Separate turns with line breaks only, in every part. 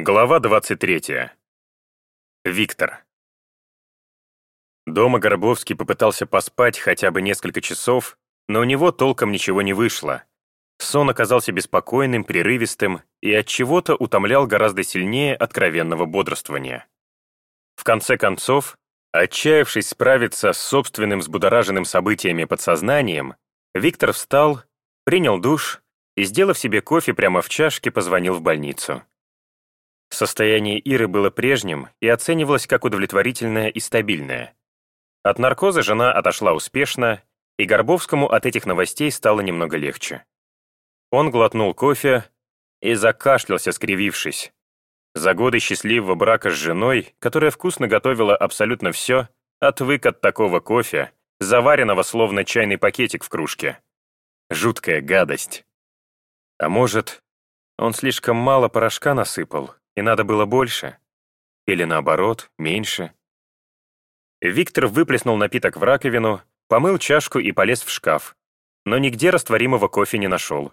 Глава 23. Виктор. Дома Горобовский попытался поспать хотя бы несколько часов, но у него толком ничего не вышло. Сон оказался беспокойным, прерывистым и от чего-то утомлял гораздо сильнее откровенного бодрствования. В конце концов, отчаявшись справиться с собственным взбудораженным событиями подсознанием, Виктор встал, принял душ и, сделав себе кофе прямо в чашке, позвонил в больницу. Состояние Иры было прежним и оценивалось как удовлетворительное и стабильное. От наркоза жена отошла успешно, и Горбовскому от этих новостей стало немного легче. Он глотнул кофе и закашлялся, скривившись. За годы счастливого брака с женой, которая вкусно готовила абсолютно все, отвык от такого кофе, заваренного словно чайный пакетик в кружке. Жуткая гадость. А может, он слишком мало порошка насыпал, и надо было больше. Или наоборот, меньше. Виктор выплеснул напиток в раковину, помыл чашку и полез в шкаф. Но нигде растворимого кофе не нашел.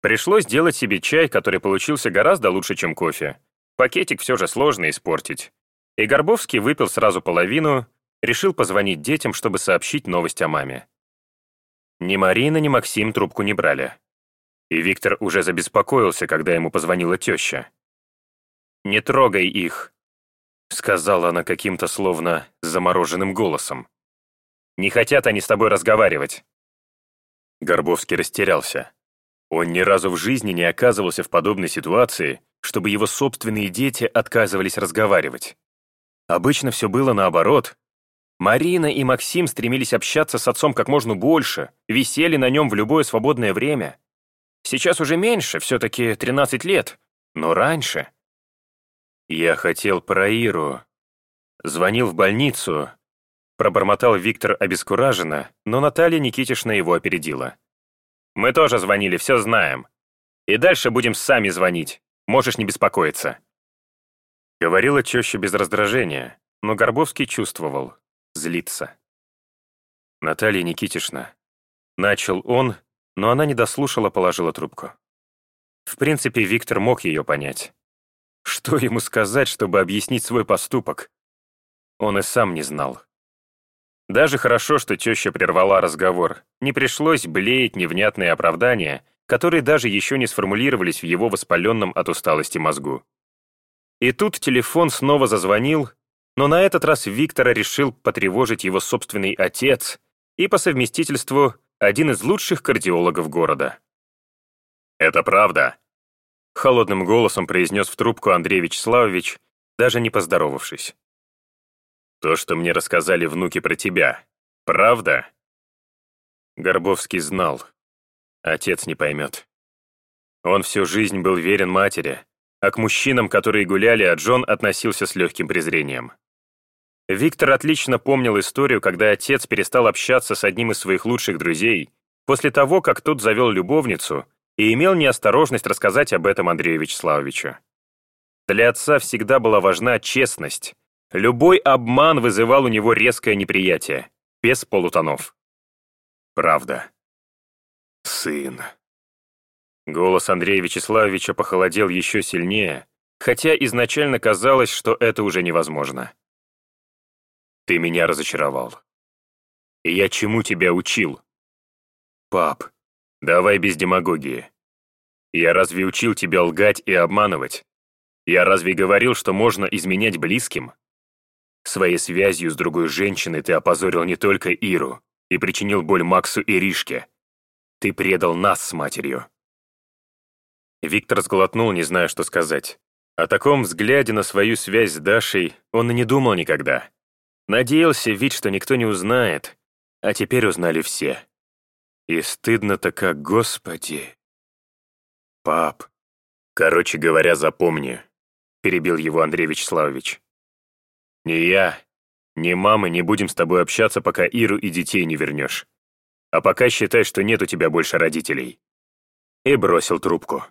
Пришлось сделать себе чай, который получился гораздо лучше, чем кофе. Пакетик все же сложно испортить. И Горбовский выпил сразу половину, решил позвонить детям, чтобы сообщить новость о маме. Ни Марина, ни Максим трубку не брали. И Виктор уже забеспокоился, когда ему позвонила теща. «Не трогай их», — сказала она каким-то словно замороженным голосом. «Не хотят они с тобой разговаривать». Горбовский растерялся. Он ни разу в жизни не оказывался в подобной ситуации, чтобы его собственные дети отказывались разговаривать. Обычно все было наоборот. Марина и Максим стремились общаться с отцом как можно больше, висели на нем в любое свободное время. Сейчас уже меньше, все-таки 13 лет, но раньше... «Я хотел про Иру. Звонил в больницу». Пробормотал Виктор обескураженно, но Наталья Никитишна его опередила. «Мы тоже звонили, все знаем. И дальше будем сами звонить. Можешь не беспокоиться». Говорила теща без раздражения, но Горбовский чувствовал. Злится. «Наталья Никитишна». Начал он, но она не дослушала, положила трубку. В принципе, Виктор мог ее понять. Что ему сказать, чтобы объяснить свой поступок? Он и сам не знал. Даже хорошо, что теща прервала разговор. Не пришлось блеять невнятные оправдания, которые даже еще не сформулировались в его воспаленном от усталости мозгу. И тут телефон снова зазвонил, но на этот раз Виктора решил потревожить его собственный отец и по совместительству один из лучших кардиологов города. «Это правда», Холодным голосом произнес в трубку Андрей Вячеславович, даже не поздоровавшись. «То, что мне рассказали внуки про тебя, правда?» Горбовский знал. Отец не поймет. Он всю жизнь был верен матери, а к мужчинам, которые гуляли, а Джон относился с легким презрением. Виктор отлично помнил историю, когда отец перестал общаться с одним из своих лучших друзей после того, как тот завел любовницу и имел неосторожность рассказать об этом Андрею Вячеславовичу. Для отца всегда была важна честность. Любой обман вызывал у него резкое неприятие, без полутонов. Правда. Сын. Голос Андрея Вячеславовича похолодел еще сильнее, хотя изначально казалось, что это уже невозможно. Ты меня разочаровал. Я чему тебя учил? Пап, Давай без демагогии. Я разве учил тебя лгать и обманывать? Я разве говорил, что можно изменять близким? Своей связью с другой женщиной ты опозорил не только Иру и причинил боль Максу и Ришке. Ты предал нас с матерью. Виктор сглотнул, не зная, что сказать. О таком взгляде на свою связь с Дашей он и не думал никогда. Надеялся ведь, что никто не узнает, а теперь узнали все. И стыдно-то как, господи. Пап, короче говоря, запомни, перебил его Андрей Вячеславович. Ни я, ни мамы не будем с тобой общаться, пока Иру и детей не вернешь. А пока считай, что нет у тебя больше родителей. И бросил трубку.